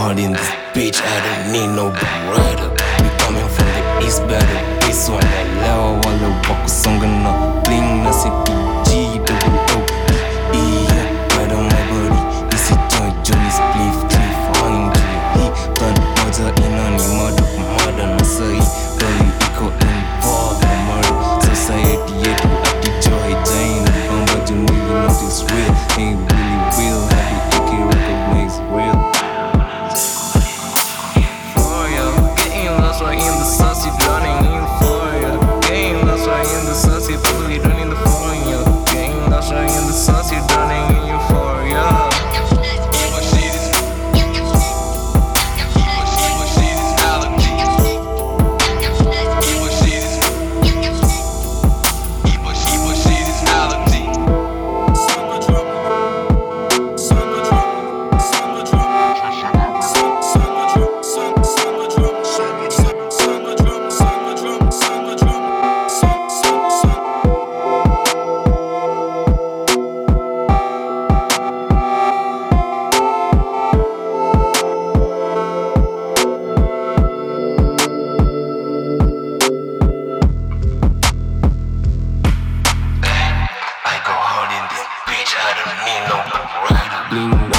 hard in this bitch, I don't need no brother. We coming from the east, better this one. I love all the walk, song and no bling, nothing to G, double O, E, right on my body. This is joint, Johnny's spliff, cliff, hung to the E, third mother in on the mother, mother, no say, murder. Society, joy, Jane, I'm about to you real, rider.